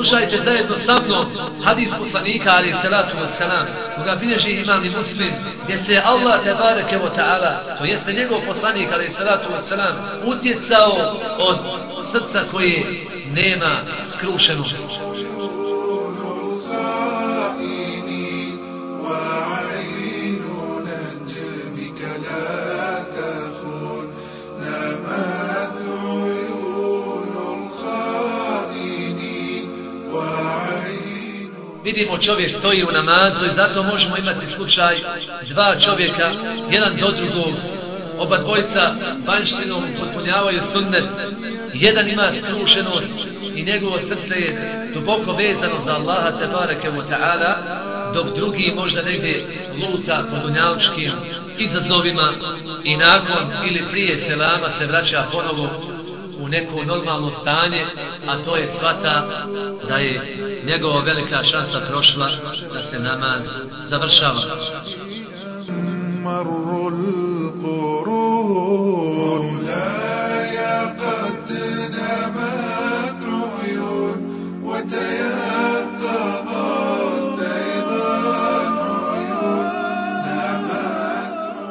Poslušajte zajedno sa mnom hadis poslanika ali salatu wassalam koga bilježi imam i muslim gdje se Allah tebareke wa ta'ala to jeste njegov poslanik ali salatu wassalam utjecao od srca koje nema skrušenost. Vidimo čovjek stoji u namazu i zato možemo imati slučaj dva čovjeka, jedan do drugog, oba dvojca vanštinom potpunjavaju sunnet, jedan ima skrušenost i njegovo srce je duboko vezano za Allaha te bareke wa ta'ala, dok drugi možda negdje luta po dunjavčkim izazovima i nakon ili prije selama se vraća ponovo u neko normalno stanje, a to je svata da je njegova velika šansa prošla da se namaz završava.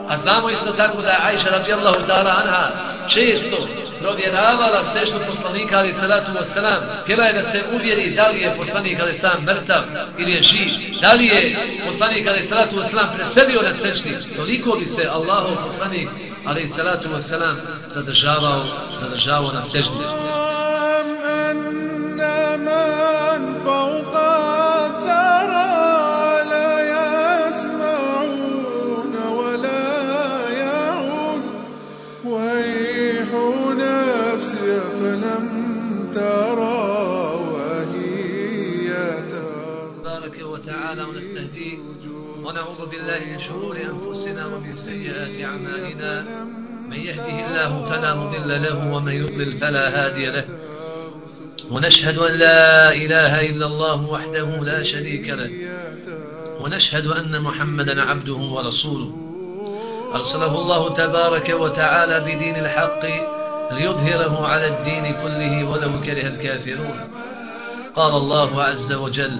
A znamo isto tako da Aisha radijallahu ta'ala anha često provjeravala sežnu poslanika ali salatu wa salam. Htjela je da se uvjeri da li je poslanik ali salam mrtav ili je živ. Da li je poslanik ali salatu wa salam preselio na sečni. Toliko bi se Allahov poslanik ali salatu wa salam zadržavao, zadržavao na sečni. ونعوذ بالله من شرور أنفسنا ومن سيئات أعمالنا. من يهده الله فلا مضل له ومن يضلل فلا هادي له. ونشهد أن لا إله إلا الله وحده لا شريك له. ونشهد أن محمدا عبده ورسوله. أرسله الله تبارك وتعالى بدين الحق ليظهره على الدين كله ولو كره الكافرون. قال الله عز وجل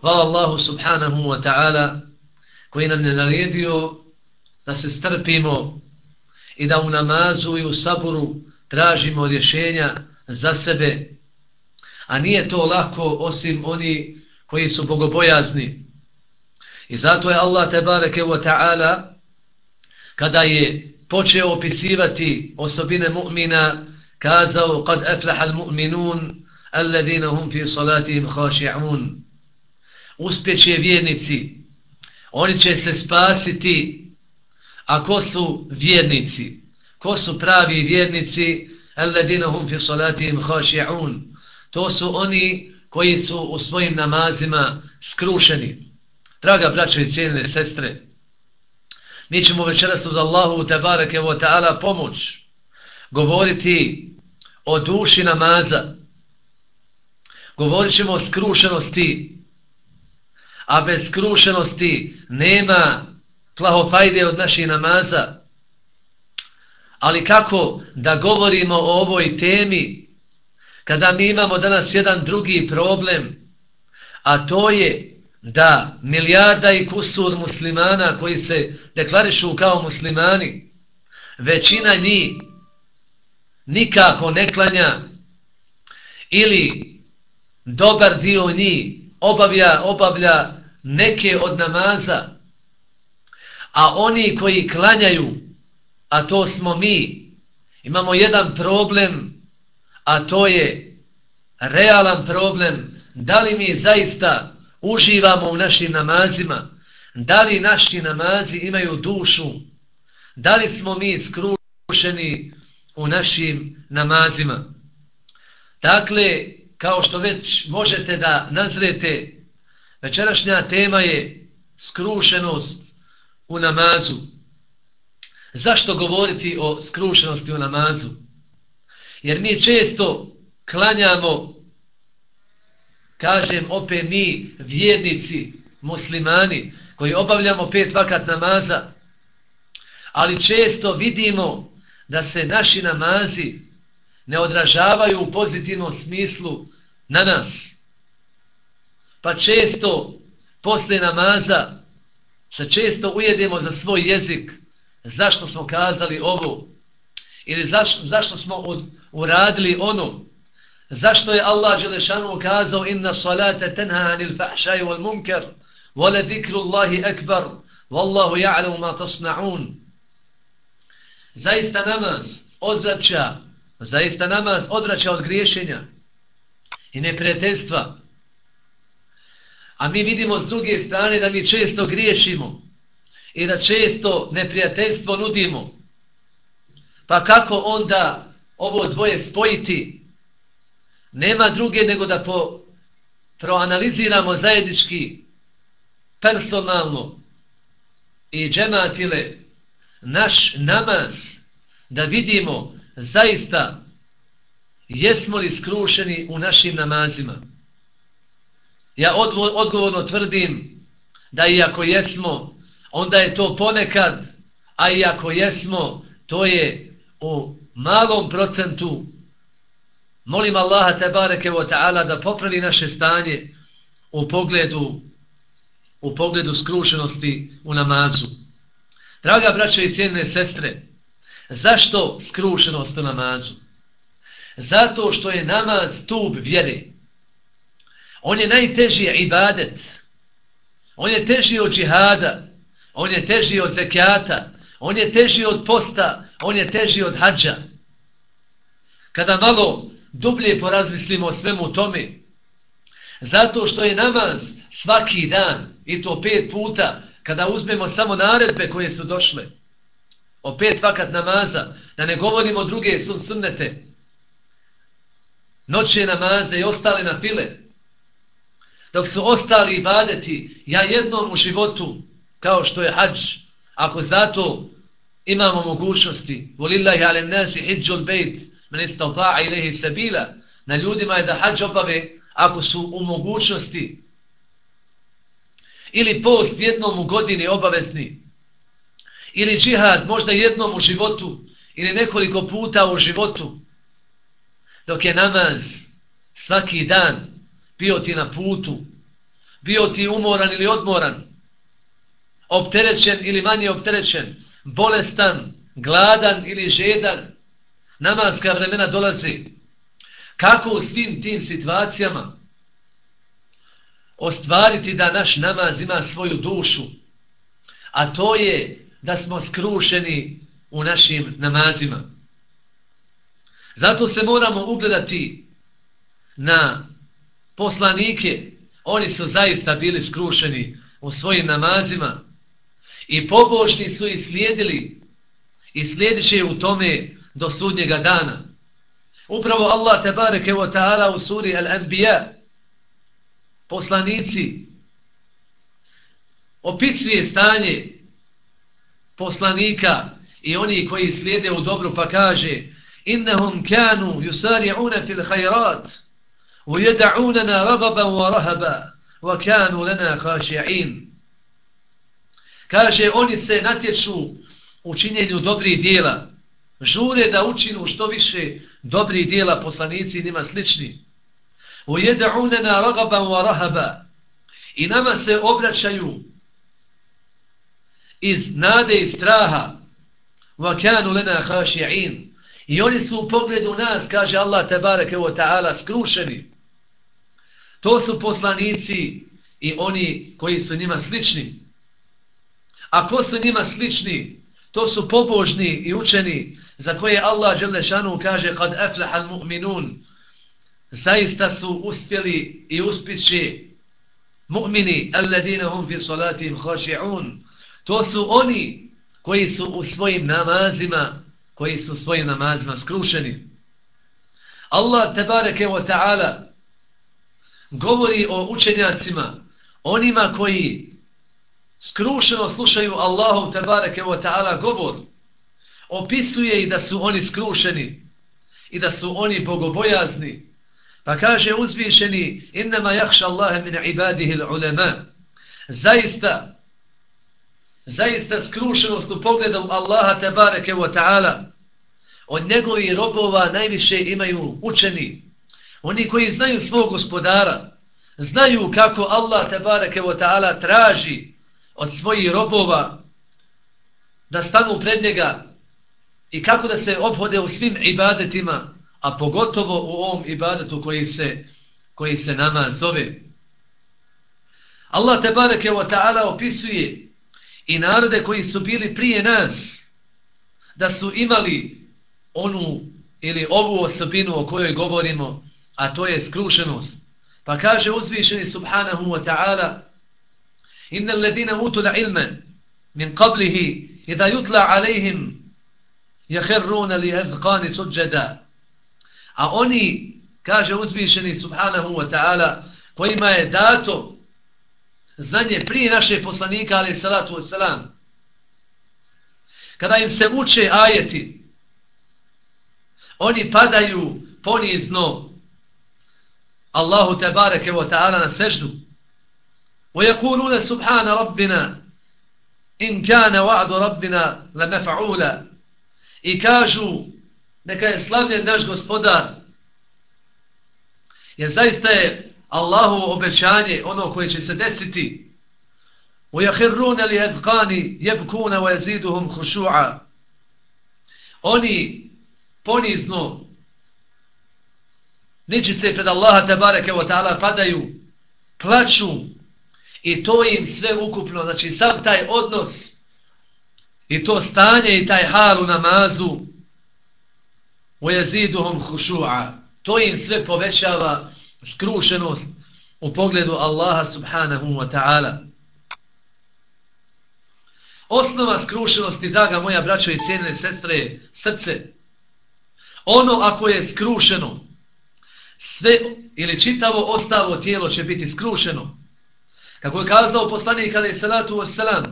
Hvala Allahu subhanahu wa ta'ala koji nam je naredio da se strpimo i da u namazu i u saboru tražimo rješenja za sebe. A nije to lako osim oni koji su bogobojazni. I zato je Allah tebareke wa ta'ala kada je počeo opisivati osobine mu'mina kazao kad eflaha al-mu'minun alladhina hum fi salatihim khaši'un uspjeće vjernici, oni će se spasiti, a ko su vjernici? Ko su pravi vjernici? Alladinahum fi salatihim khashi'un. To su oni koji su u svojim namazima skrušeni. Draga braćo i cijeljne sestre, mi ćemo večeras uz Allahu tebareke wa ta'ala pomoć govoriti o duši namaza. Govorit ćemo o skrušenosti a bez skrušenosti nema plahofajde od naših namaza. Ali kako da govorimo o ovoj temi kada mi imamo danas jedan drugi problem, a to je da milijarda i kusur muslimana koji se deklarišu kao muslimani, većina njih nikako ne klanja ili dobar dio njih obavlja, obavlja neke od namaza, a oni koji klanjaju, a to smo mi, imamo jedan problem, a to je realan problem, da li mi zaista uživamo u našim namazima, da li naši namazi imaju dušu, da li smo mi skrušeni u našim namazima. Dakle, kao što već možete da nazrete, večerašnja tema je skrušenost u namazu. Zašto govoriti o skrušenosti u namazu? Jer mi često klanjamo, kažem opet mi, vjernici, muslimani, koji obavljamo pet vakat namaza, ali često vidimo da se naši namazi ne odražavaju u pozitivnom smislu na nas. Pa često posle namaza se često ujedemo za svoj jezik. Zašto smo kazali ovo? Ili zaš, zašto smo od, uradili ono? Zašto je Allah Želešanu kazao inna salata tenha anil fahšaju wal munkar wala dikru Allahi akbar wallahu ja'lamu ma tasna'un. Zaista namaz ozrača zaista namaz odraća od griješenja i neprijateljstva. A mi vidimo s druge strane da mi često griješimo i da često neprijateljstvo nudimo. Pa kako onda ovo dvoje spojiti? Nema druge nego da po, proanaliziramo zajednički personalno i džematile naš namaz da vidimo zaista jesmo li skrušeni u našim namazima. Ja odgovorno tvrdim da iako jesmo, onda je to ponekad, a iako jesmo, to je u malom procentu. Molim Allaha te bareke wa ta'ala da popravi naše stanje u pogledu u pogledu skrušenosti u namazu. Draga braće i cijene sestre, zašto skrušenost u namazu? Zato što je namaz tub vjere. On je najteži ibadet. On je teži od džihada. On je teži od zekijata. On je teži od posta. On je teži od hađa. Kada malo dublje porazmislimo o svemu tome, zato što je namaz svaki dan, i to pet puta, kada uzmemo samo naredbe koje su došle, o pet vakat namaza, da ne govorimo druge sun sunnete, noće namaze i ostale na file, dok su ostali ibadeti, ja jednom u životu, kao što je hađ, ako zato imamo mogućnosti, volillahi alem nasi hijđul bejt, men istavta'a ilihi sabila, na ljudima je da hađ obave, ako su u mogućnosti, ili post jednom u godini obavezni, ili džihad možda jednom u životu, ili nekoliko puta u životu, dok je namaz svaki dan bio ti na putu, bio ti umoran ili odmoran, opterećen ili manje opterećen, bolestan, gladan ili žedan, namazka vremena dolazi. Kako u svim tim situacijama ostvariti da naš namaz ima svoju dušu, a to je da smo skrušeni u našim namazima. Zato se moramo ugledati na poslanike. Oni su zaista bili skrušeni u svojim namazima i pobožni su i slijedili i slijedit će u tome do sudnjega dana. Upravo Allah tebareke wa ta'ala u suri Al-Anbiya poslanici opisuje stanje poslanika i oni koji slijede u dobru pa kaže innahum kanu yusari'una fil khayrat wa yad'unana raghaban wa rahaba wa kanu lana khashi'in. Kaže oni se natječu u činjenju dobrih djela žure da učinu što više dobrih djela poslanici njima slični. Wa yad'unana raghaban wa rahaba. I nama se obraćaju iz nade i straha وَكَانُ لَنَا خَاشِعِينَ I oni su u pogledu nas, kaže Allah tebareke wa ta'ala, skrušeni. To su poslanici i oni koji su njima slični. A ko su njima slični? To su pobožni i učeni za koje Allah Želešanu kaže kad eflehal mu'minun zaista su uspjeli i uspići mu'mini alladine hum fi salatim hoši'un to su oni koji su u svojim namazima koji su u svojim namazima skrušeni. Allah tebareke wa ta'ala govori o učenjacima onima koji skrušeno slušaju Allahu tebareke wa ta'ala govor opisuje i da su oni skrušeni i da su oni bogobojazni. Pa kaže uzvišeni innama jahša Allahe min ibadihi l'ulema. Zaista zaista skrušenost u pogledu Allaha tebareke wa ta'ala od njegovih robova najviše imaju učeni oni koji znaju svog gospodara znaju kako Allah tebareke wa ta'ala traži od svojih robova da stanu pred njega i kako da se obhode u svim ibadetima, a pogotovo u ovom ibadetu koji se, koji se nama zove. Allah tebareke wa ta'ala opisuje i narode koji su bili prije nas da su imali onu ili ovu osobinu o kojoj govorimo, a to je skrušenost. Pa kaže uzvišeni subhanahu wa ta'ala Inna alladina utul ilme min qablihi idha yutla alejhim jahirruna li ezqani suđeda. A oni, kaže uzvišeni subhanahu wa ta'ala, kojima je dato znanje prije naše poslanika, ali salatu wasalam, kada im se uče ajeti, oni padaju ponizno Allahu tebareke wa ta'ala na seždu. ويقولون سبحان ربنا إن كان وعد ربنا لمفعولا i kažu neka je slavljen naš gospodar jer zaista je Allahovo obećanje ono koje će se desiti وَيَحِرُّونَ لِهَدْقَانِ يَبْكُونَ وَيَزِيدُهُمْ خُشُوعًا Oni ponizno ničice pred Allaha tabareke wa ta'ala padaju, plaću i to im sve ukupno, znači sav taj odnos I to stanje i taj hal u namazu u jeziduhom hušu'a. To im sve povećava skrušenost u pogledu Allaha subhanahu wa ta'ala. Osnova skrušenosti, draga moja braćo i cijene sestre, je srce. Ono ako je skrušeno, sve ili čitavo ostalo tijelo će biti skrušeno. Kako je kazao poslanik alaih salatu wasalam,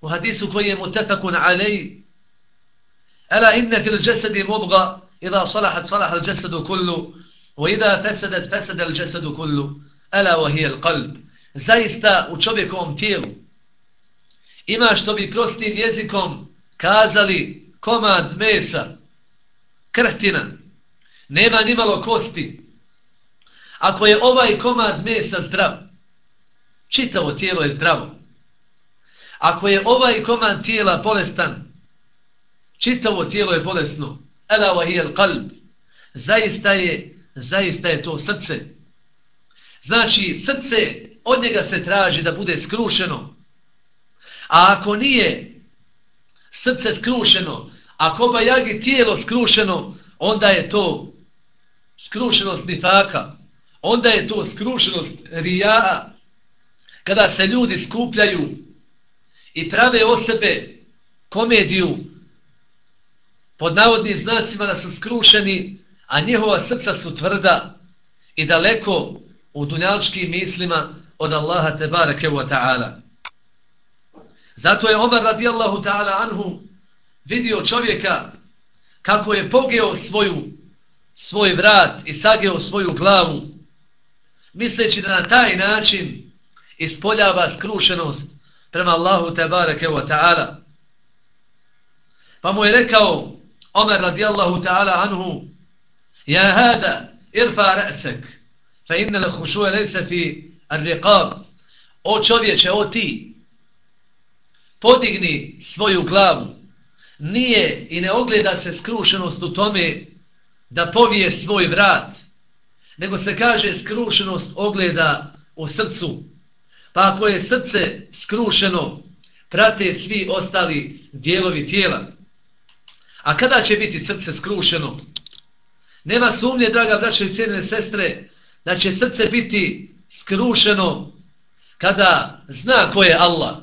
u hadisu koji je mutefakun alaih Ela inne fil jesedi mubga idha salahat salaha jesedu kullu وإذا فسدت فسد الجسد كله kullu وهي القلب. Hije qalb Zaista u čovjekovom tijelu ima što bi prostim jezikom kazali komad mesa krhtina. Nema ni kosti. Ako je ovaj komad mesa zdrav čitavo tijelo je zdravo. Ako je ovaj komad tijela bolestan, čitavo tijelo je bolesno, ela vahijel kalb, zaista je, zaista je to srce. Znači, srce, od njega se traži da bude skrušeno. A ako nije srce skrušeno, ako ba jagi tijelo skrušeno, onda je to skrušenost nifaka. Onda je to skrušenost rijaa. Kada se ljudi skupljaju i prave o sebe komediju pod navodnim znacima da su skrušeni, a njihova srca su tvrda i daleko u dunjalčkim mislima od Allaha tebareke wa ta'ala. Zato je Omar radijallahu ta'ala anhu vidio čovjeka kako je pogeo svoju, svoj vrat i sageo svoju glavu, misleći da na taj način ispoljava skrušenost prema Allahu tebareke wa ta'ala. Pa mu je rekao Omer radijallahu ta'ala anhu يا هذا ارفع رأسك فإن الخشوع ليس في الرقاب fi O čovječe, o ti podigni svoju glavu nije i ne ogleda se skrušenost u tome da poviješ svoj vrat nego se kaže skrušenost ogleda u srcu. Pa ako je srce skrušeno, prate svi ostali dijelovi tijela. A kada će biti srce skrušeno? Nema sumnje, draga braće i cijenine sestre, da će srce biti skrušeno kada zna ko je Allah.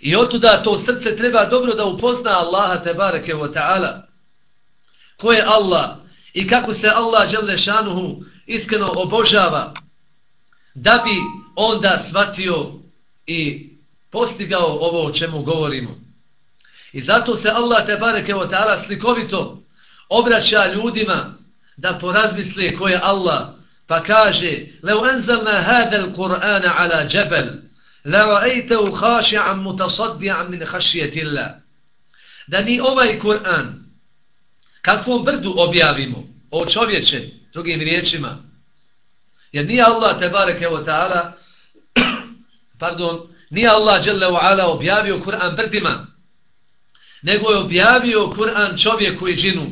I otuda to srce treba dobro da upozna Allaha te bareke wa ta'ala. Ko je Allah i kako se Allah žele šanuhu iskreno obožava da bi onda shvatio i postigao ovo o čemu govorimo. I zato se Allah te bareke wa ta'ala slikovito obraća ljudima da porazmisle ko je Allah pa kaže لو أنزلنا هذا القرآن على جبل لرأيته خاشعا متصدعا من خشية الله da ni ovaj Kur'an kakvom brdu objavimo o čovječe drugim riječima jer nije Allah tebareke wa ta'ala pardon nije Allah dželle wa ala objavio Kur'an brdima nego je objavio Kur'an čovjeku i džinu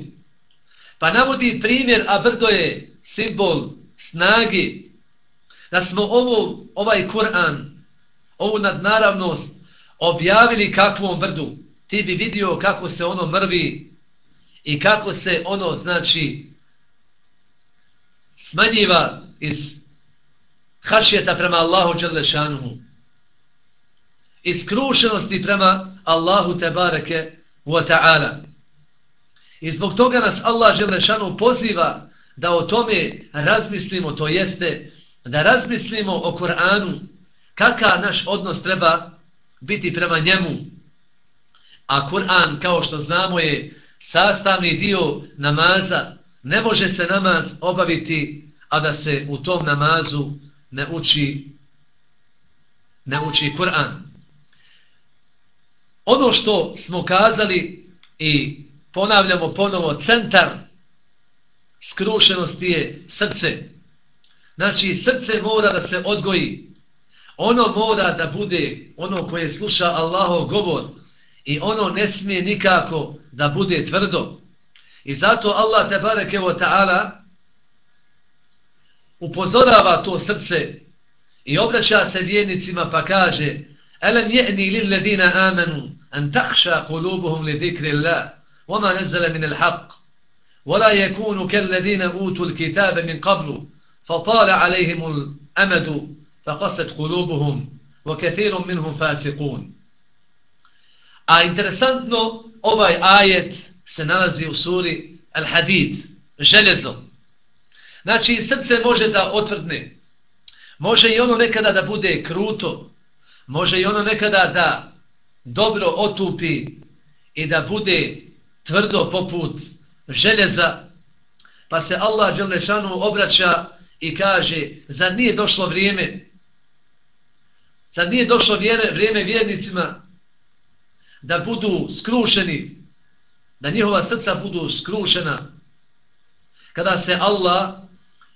pa navodi primjer a brdo je simbol snagi da smo ovo, ovaj Kur'an ovu nadnaravnost objavili kakvom brdu ti bi vidio kako se ono mrvi i kako se ono znači smanjiva iz hašjeta prema Allahu Đelešanuhu iz krušenosti prema Allahu Tebareke wa ta'ala i zbog toga nas Allah Želešanu poziva da o tome razmislimo, to jeste da razmislimo o Koranu, kakav naš odnos treba biti prema njemu. A Kur'an, kao što znamo, je sastavni dio namaza. Ne može se namaz obaviti, a da se u tom namazu ne uči, ne uči Kur'an. Ono što smo kazali i ponavljamo ponovo, centar skrušenosti je srce. Znači, srce mora da se odgoji. Ono mora da bude ono koje sluša Allahov govor i ono ne smije nikako da bude tvrdo. I zato Allah te bareke ta'ala upozorava to srce i obraća se vjernicima pa kaže Elem je'ni lil ladina amanu an takša kulubuhum li dikri Allah wama nezale min al haqq ولا يكونوا كالذين أوتوا الكتاب من قبل فطال عليهم الأمد فقست قلوبهم وكثير منهم فاسقون A interesantno, ovaj ajet se nalazi u suri Al-Hadid, željezo. Znači, srce može da otvrdne. Može i ono nekada da bude kruto. Može i ono nekada da dobro otupi i da bude tvrdo poput željeza, pa se Allah Đelešanu obraća i kaže, za nije došlo vrijeme, zar nije došlo vjere, vrijeme vjernicima da budu skrušeni, da njihova srca budu skrušena, kada se Allah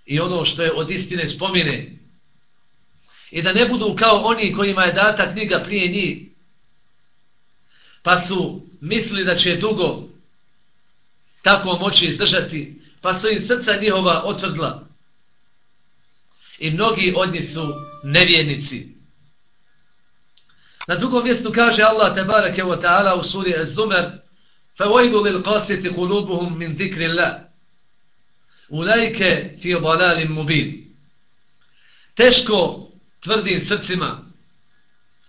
i ono što je od istine spomine, i da ne budu kao oni kojima je data knjiga prije njih, pa su mislili da će dugo tako moći izdržati, pa su im srca njihova otvrdla. I mnogi od njih su nevjernici. Na drugom mjestu kaže Allah tebareke wa ta'ala u suri Az-Zumar فَوَيْدُ لِلْقَاسِيَةِ قُلُوبُهُمْ مِنْ ذِكْرِ اللَّهِ Ulajke fi obalalim mubin. Teško tvrdim srcima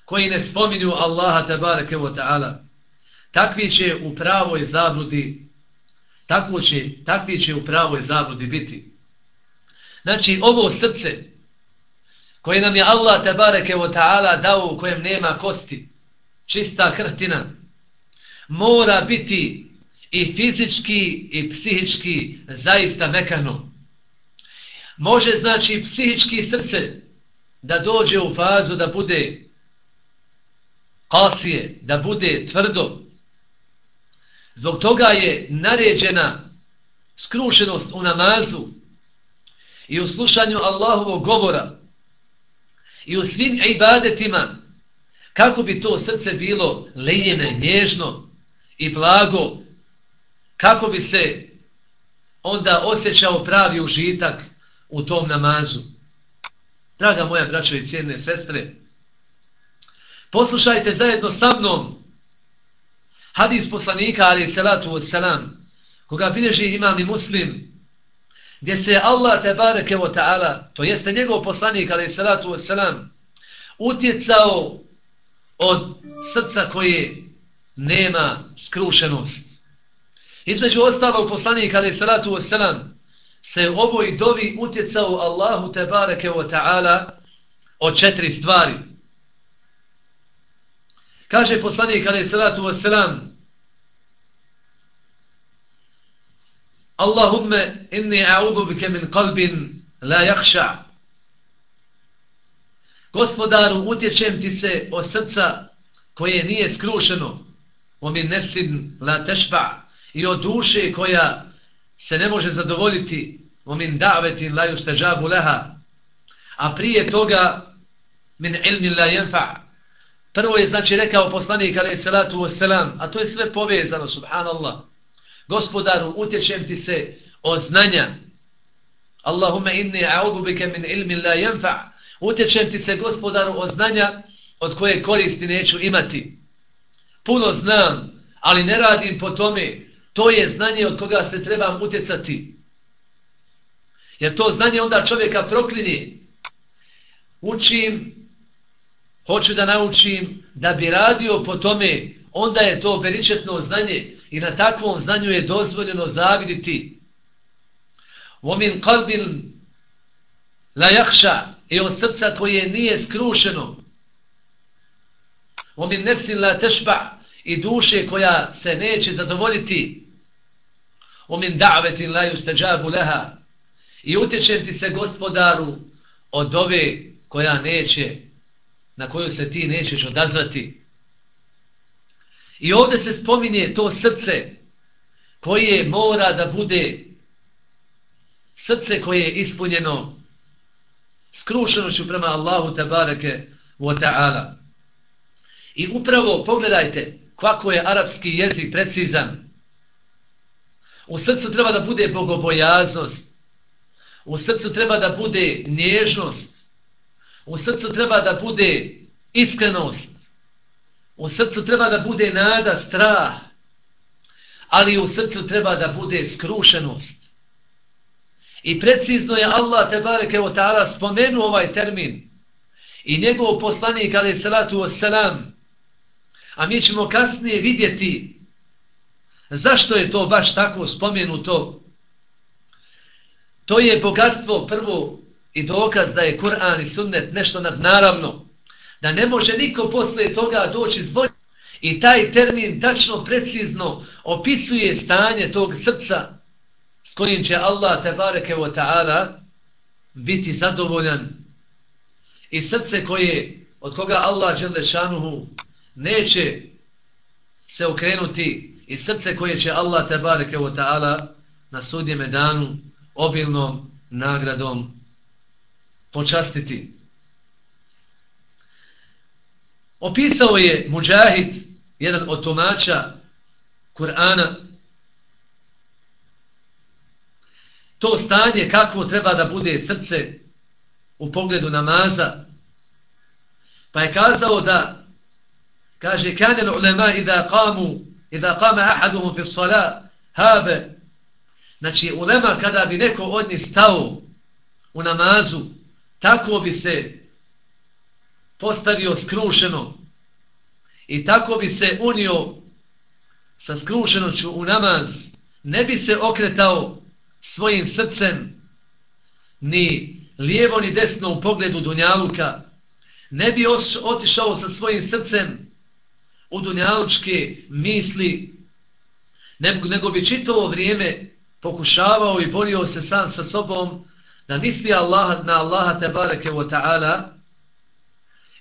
koji ne spominju Allaha tebareke wa ta'ala. Takvi će u pravoj zabludi Tako će, takvi će u pravoj zabludi biti. Znači, ovo srce koje nam je Allah tebareke wa ta'ala dao u kojem nema kosti, čista krtina, mora biti i fizički i psihički zaista mekano. Može znači psihički srce da dođe u fazu da bude kasije, da bude tvrdo, Zbog toga je naređena skrušenost u namazu i u slušanju Allahovog govora i u svim ibadetima kako bi to srce bilo lijene, nježno i blago kako bi se onda osjećao pravi užitak u tom namazu. Draga moja braćo i cijene sestre, poslušajte zajedno sa mnom hadis poslanika, ali salatu wassalam, koga bileži imam i muslim, gdje se Allah te bareke o ta'ala, to jeste njegov poslanik, ali salatu wassalam, utjecao od srca koje nema skrušenost. Između ostalog poslanika, ali salatu wassalam, se u ovoj dovi utjecao Allahu te bareke o ta'ala od četiri stvari. Kaže poslanik alaih salatu wasalam Allahumme inni a'udhu bike min qalbin la jakša Gospodaru, utječem ti se o srca koje nije skrušeno o min nefsin la tešba i o duše koja se ne može zadovoljiti o min da'vetin la yustajabu leha a prije toga min ilmin la jenfa' Prvo je znači rekao poslanik alaih salatu wasalam, a to je sve povezano, subhanallah. Gospodaru, utječem ti se o znanja. Allahume inni a'udu bike min ilmin la yanfa. Utječem ti se, gospodaru, o znanja od koje koristi neću imati. Puno znam, ali ne radim po tome. To je znanje od koga se trebam utjecati. Jer to znanje onda čovjeka proklini. Učim, hoću da naučim da bi radio po tome, onda je to beričetno znanje i na takvom znanju je dozvoljeno zaviditi. Vomin kalbin la jahša i od srca koje nije skrušeno. Vomin nefsin la tešba i duše koja se neće zadovoljiti. Vomin da'vetin la justeđabu leha i utječem ti se gospodaru od ove koja neće na koju se ti nećeš odazvati. I ovdje se spominje to srce koje mora da bude srce koje je ispunjeno skrušenošću prema Allahu tabareke wa ta'ala. I upravo pogledajte kako je arapski jezik precizan. U srcu treba da bude bogobojaznost. U srcu treba da bude nježnost. U srcu treba da bude iskrenost. U srcu treba da bude nada, strah. Ali u srcu treba da bude skrušenost. I precizno je Allah Tebareke o ta'ala spomenuo ovaj termin. I njegov poslanik, ali salatu wassalam. A mi ćemo kasnije vidjeti zašto je to baš tako spomenuto. To je bogatstvo prvo i dokaz da je Kur'an i sunnet nešto nadnaravno, da ne može niko posle toga doći zbog i taj termin tačno, precizno opisuje stanje tog srca s kojim će Allah tebareke wa ta'ala biti zadovoljan. I srce koje od koga Allah šanuhu neće se okrenuti i srce koje će Allah tebareke wa ta'ala na sudnjeme danu obilnom nagradom počastiti. Opisao je Mujahid, jedan od tumača Kur'ana, to stanje kakvo treba da bude srce u pogledu namaza, pa je kazao da, kaže, kanel ulema idha qamu, idha qama ahaduhum fi salat, habe, znači ulema kada bi neko od njih stao u namazu, tako bi se postavio skrušeno i tako bi se unio sa skrušenoću u namaz, ne bi se okretao svojim srcem ni lijevo ni desno u pogledu Dunjaluka, ne bi otišao sa svojim srcem u Dunjalučke misli, nego bi čitavo vrijeme pokušavao i borio se sam sa sobom da misli Allah, na Allaha tebareke wa ta'ala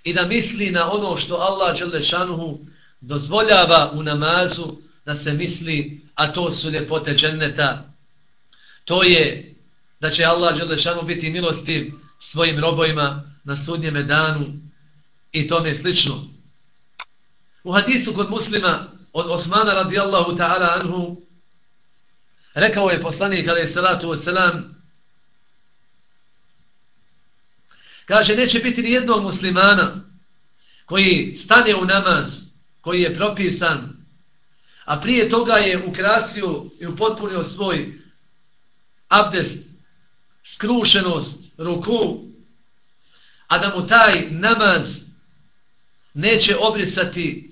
i da misli na ono što Allah Đelešanuhu dozvoljava u namazu da se misli, a to su ljepote dženneta. To je da će Allah Đelešanuhu biti milostiv svojim robojima na sudnjeme danu i tome slično. U hadisu kod muslima od Osmana radijallahu ta'ala anhu rekao je poslanik alaih salatu wasalam Kaže, neće biti ni jednog muslimana koji stane u namaz, koji je propisan, a prije toga je ukrasio i upotpunio svoj abdest, skrušenost, ruku, a da mu taj namaz neće obrisati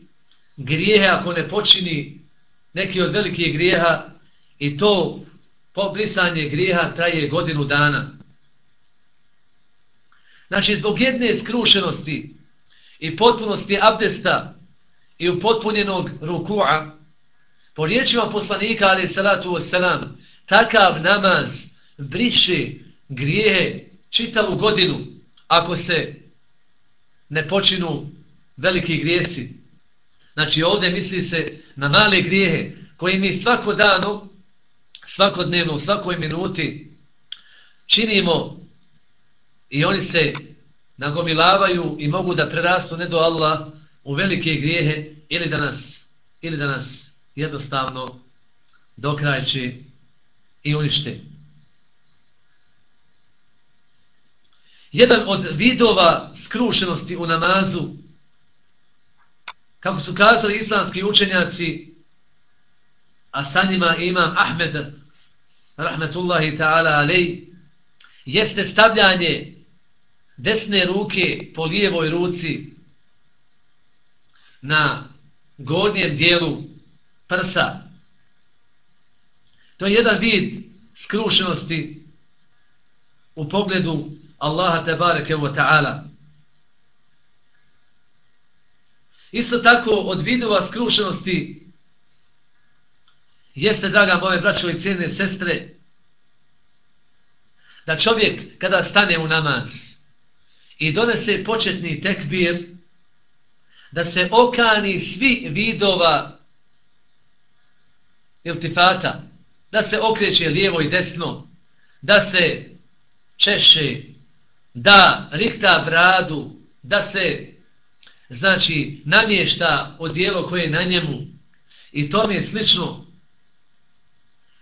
grijehe ako ne počini neki od velikih grijeha i to pobrisanje grijeha traje godinu dana. Znači, zbog jedne skrušenosti i potpunosti abdesta i upotpunjenog rukua, po riječima poslanika, ali salatu wasalam, takav namaz briše grijehe čitavu godinu ako se ne počinu veliki grijesi. Znači ovdje misli se na male grijehe koje mi svako dano, svakodnevno, u svakoj minuti činimo i oni se nagomilavaju i mogu da prerastu ne do Allah u velike grijehe ili da nas, ili da nas jednostavno dokrajče i unište. Jedan od vidova skrušenosti u namazu, kako su kazali islamski učenjaci, a sa njima imam Ahmed, rahmetullahi ta'ala alej, jeste stavljanje desne ruke po lijevoj ruci na gornjem dijelu prsa. To je jedan vid skrušenosti u pogledu Allaha tebareke wa ta'ala. Isto tako od vidova skrušenosti jeste, draga moje braćo i cijene sestre, da čovjek kada stane u namaz i donese početni tekbir, da se okani svi vidova iltifata, da se okreće lijevo i desno, da se češe, da rikta bradu, da se znači namješta odijelo koje je na njemu i to mi je slično.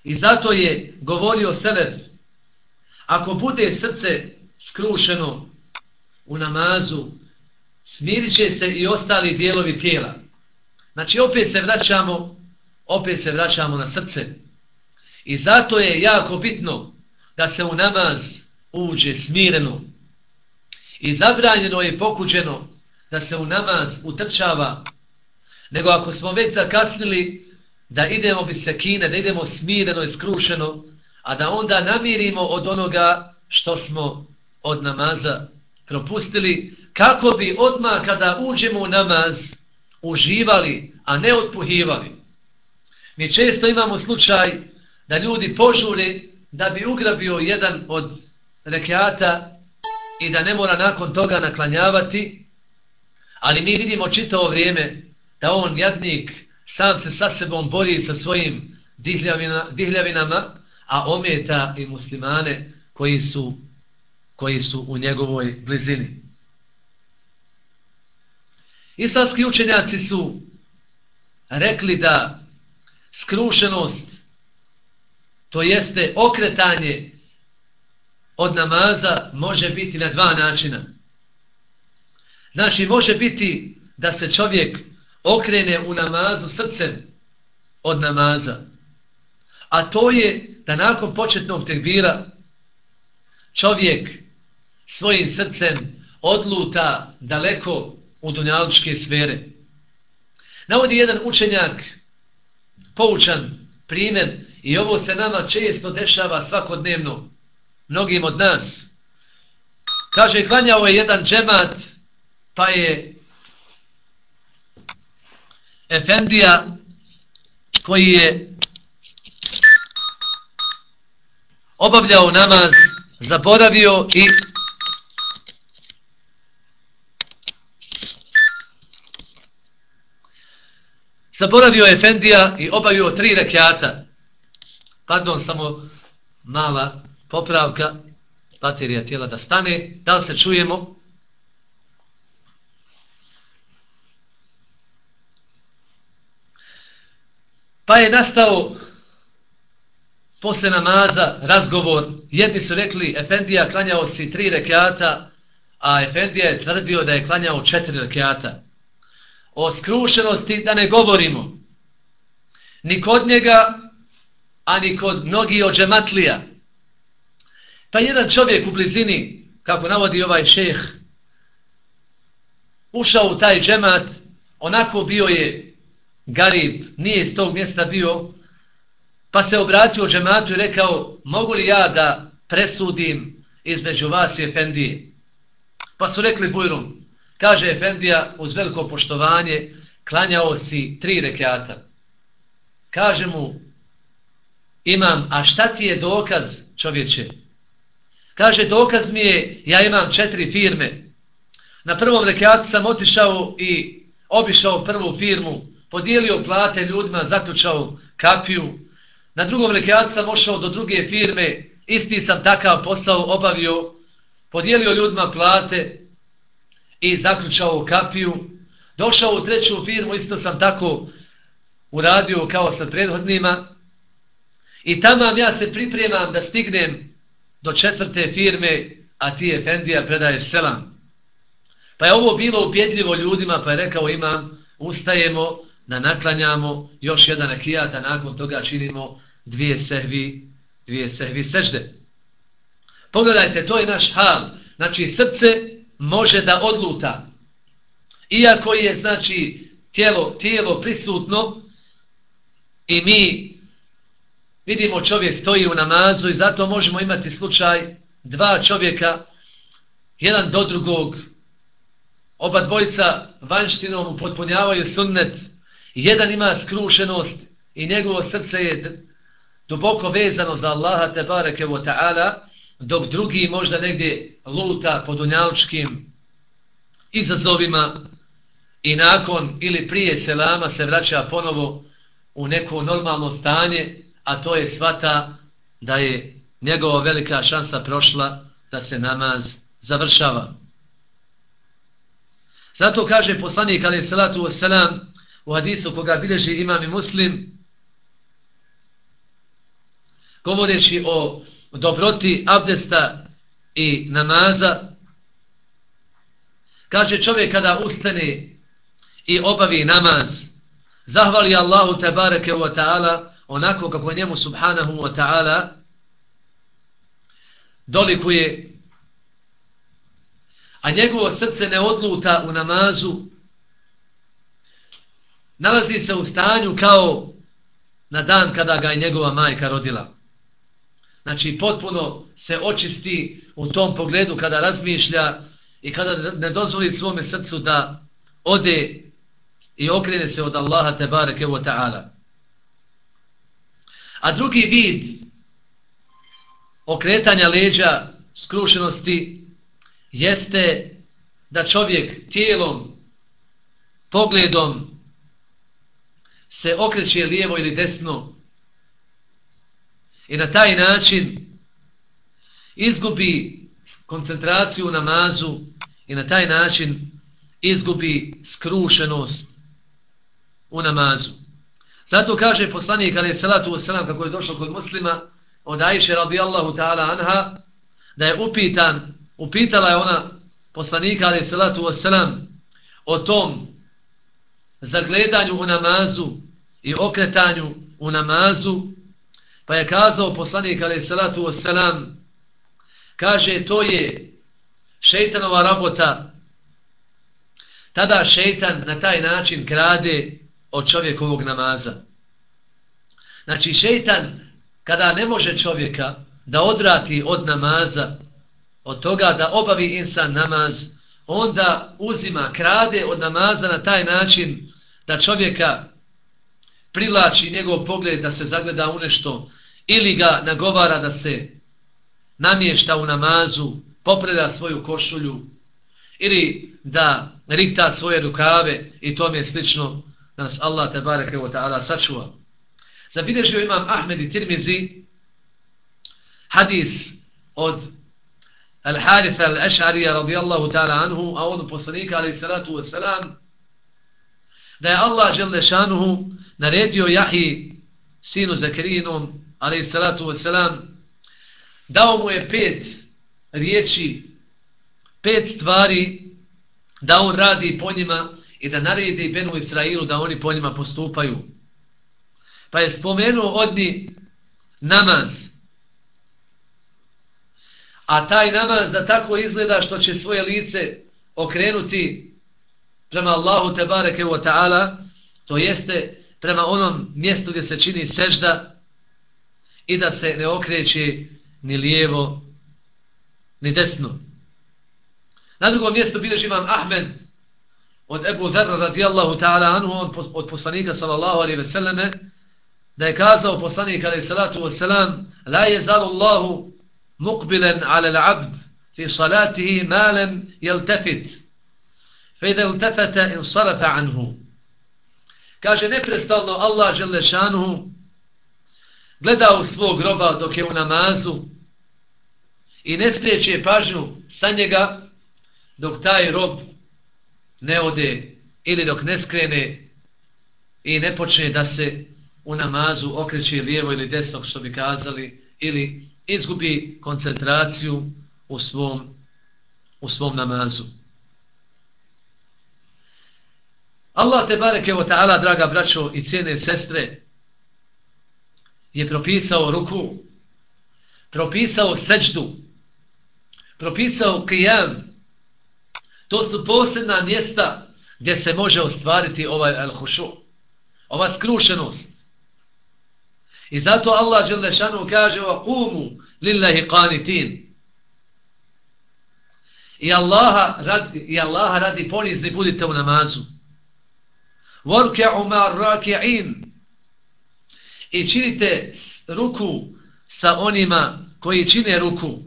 I zato je govorio Selef, ako bude srce skrušeno u namazu, smirit će se i ostali dijelovi tijela. Znači opet se vraćamo, opet se vraćamo na srce. I zato je jako bitno da se u namaz uđe smireno. I zabranjeno je pokuđeno da se u namaz utrčava, nego ako smo već zakasnili da idemo bi se kine, da idemo smireno i skrušeno, a da onda namirimo od onoga što smo od namaza propustili, kako bi odmah kada uđemo u namaz uživali, a ne otpuhivali. Mi često imamo slučaj da ljudi požure da bi ugrabio jedan od rekiata i da ne mora nakon toga naklanjavati, ali mi vidimo čitavo vrijeme da on, jadnik, sam se sa sebom bori sa svojim dihljavina, dihljavinama, a ometa i muslimane koji su, koji su u njegovoj blizini. Islamski učenjaci su rekli da skrušenost, to jeste okretanje od namaza, može biti na dva načina. Znači, može biti da se čovjek okrene u namazu srcem od namaza. A to je da nakon početnog tekbira čovjek svojim srcem odluta daleko u dunjaličke sfere. Navodi jedan učenjak, poučan primjer, i ovo se nama često dešava svakodnevno, mnogim od nas. Kaže, klanjao je jedan džemat, pa je Efendija koji je obavljao namaz, zaboravio i zaboravio Efendija i obavio tri rekiata. Pardon, samo mala popravka, baterija tijela da stane. Da li se čujemo? Pa je nastao posle namaza razgovor. Jedni su rekli, Efendija, klanjao si tri rekiata, a Efendija je tvrdio da je klanjao četiri rekiata. O skrušenosti da ne govorimo. Ni kod njega, a ni kod mnogi od džematlija. Pa jedan čovjek u blizini, kako navodi ovaj šeh, ušao u taj džemat, onako bio je garib, nije iz tog mjesta bio, pa se obratio džematu i rekao, mogu li ja da presudim između vas i Efendije? Pa su rekli Bujrum, kaže Efendija uz veliko poštovanje, klanjao si tri rekiata. Kaže mu, imam, a šta ti je dokaz čovječe? Kaže, dokaz mi je, ja imam četiri firme. Na prvom rekiatu sam otišao i obišao prvu firmu, podijelio plate ljudima, zaključao kapiju. Na drugom rekiatu sam ošao do druge firme, isti sam takav posao obavio, podijelio ljudima plate i zaključao kapiju. Došao u treću firmu, isto sam tako uradio kao sa prethodnima. I tamo ja se pripremam da stignem do četvrte firme, a ti Efendija predaje selam. Pa je ovo bilo upjetljivo ljudima, pa je rekao imam, ustajemo, na naklanjamo još jedan akijat, a nakon toga činimo dvije sehvi, dvije sehvi sežde. Pogledajte, to je naš hal. Znači, srce može da odluta. Iako je, znači, tijelo, tijelo prisutno i mi vidimo čovjek stoji u namazu i zato možemo imati slučaj dva čovjeka, jedan do drugog, oba dvojica vanštinom upotpunjavaju sunnet, jedan ima skrušenost i njegovo srce je duboko vezano za Allaha te bareke wa ta'ala, dok drugi možda negdje luta po unjaličkim izazovima i nakon ili prije selama se vraća ponovo u neko normalno stanje, a to je svata da je njegova velika šansa prošla da se namaz završava. Zato kaže poslanik alaih salatu wasalam u hadisu koga bileži imam i muslim govoreći o dobroti abdesta i namaza kaže čovjek kada ustane i obavi namaz zahvali Allahu tebareke wa ta'ala onako kako njemu subhanahu wa ta'ala dolikuje a njegovo srce ne odluta u namazu nalazi se u stanju kao na dan kada ga je njegova majka rodila. Znači potpuno se očisti u tom pogledu kada razmišlja i kada ne dozvoli svome srcu da ode i okrene se od Allaha te bareke wa ta'ala. A drugi vid okretanja leđa skrušenosti jeste da čovjek tijelom, pogledom se okreće lijevo ili desno i na taj način izgubi koncentraciju u namazu i na taj način izgubi skrušenost u namazu. Zato kaže poslanik ali salatu wasalam kako je došao kod muslima od Ajše radijallahu ta'ala anha da je upitan, upitala je ona poslanika ali salatu wasalam o tom zagledanju u namazu i okretanju u namazu Pa je kazao poslanik alaih salatu wasalam, kaže to je šeitanova rabota, tada šeitan na taj način krade od čovjekovog namaza. Znači šeitan kada ne može čovjeka da odrati od namaza, od toga da obavi insan namaz, onda uzima, krade od namaza na taj način da čovjeka privlači njegov pogled da se zagleda u nešto ili ga nagovara da se namješta u namazu, popreda svoju košulju, ili da rikta svoje rukave i to je slično da nas Allah te bareke evo ta'ala sačuva. Zabilježio imam Ahmed i Tirmizi hadis od Al-Haritha Al-Ash'arija radijallahu ta'ala anhu, a on poslanika alaih salatu wasalam, da je Allah žele šanuhu naredio Jahi sinu Zakirinom alaih salatu wasalam, dao mu je pet riječi pet stvari da on radi po njima i da naredi Benu Israilu da oni po njima postupaju. Pa je spomenuo od njih namaz. A taj namaz da tako izgleda što će svoje lice okrenuti prema Allahu Tebareke wa ta'ala, to jeste prema onom mjestu gdje se čini sežda i da se ne okreće ni lijevo ni desno. Na drugom mjestu bilježi imam Ahmed od Ebu Zerra radijallahu ta'ala anhu od poslanika sallallahu alaihi ve selleme da je kazao poslanik alaihi salatu wa selam la je zalu Allahu muqbilen ala l'abd fi salatihi malen jeltefit fe idhe iltefete in sarafa anhu kaže neprestalno Allah želešanuhu gleda u svog groba dok je u namazu i ne skreće pažnju sa njega dok taj rob ne ode ili dok ne skrene i ne počne da se u namazu okreće lijevo ili desno što bi kazali ili izgubi koncentraciju u svom, u svom namazu. Allah te bareke o ta'ala, draga braćo i cijene sestre, je propisao ruku, propisao seđdu, propisao kijan. To su posljedna mjesta gdje se može ostvariti ovaj al-hušu, ova skrušenost. I zato Allah Đelešanu kaže وَقُومُ لِلَّهِ قَانِتِينَ. I Allaha radi, i Allaha radi ponizni budite u namazu. وَرْكَعُ مَا raki'in. I činite ruku sa onima koji čine ruku.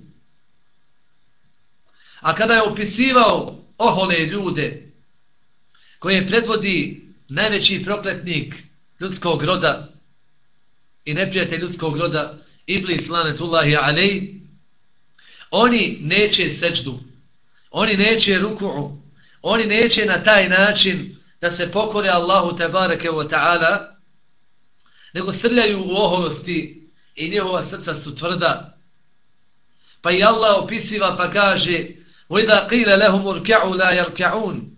A kada je opisivao ohole ljude koje predvodi najveći prokletnik ljudskog roda i neprijatelj ljudskog roda Iblis lanetullahi alej oni neće seđdu oni neće ruku oni neće na taj način da se pokore Allahu tebareke wa ta'ala nego srljaju u oholosti i njehova srca su tvrda pa i Allah opisiva pa kaže وَإِذَا قِيلَ لَهُمُ رْكَعُوا لَا يَرْكَعُونَ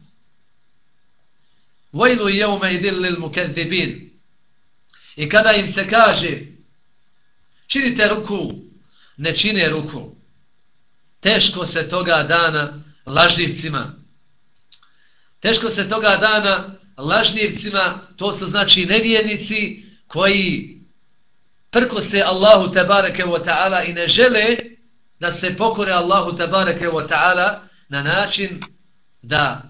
وَيْلُ يَوْمَ إِذِلْ لِلْمُكَذِّبِينَ I kada im se kaže činite ruku, ne čine ruku. Teško se toga dana lažnivcima. Teško se toga dana lažnivcima, to su znači nevijenici koji prko se Allahu tebareke wa ta'ala i ne žele da se pokore Allahu tebareke wa ta'ala na način da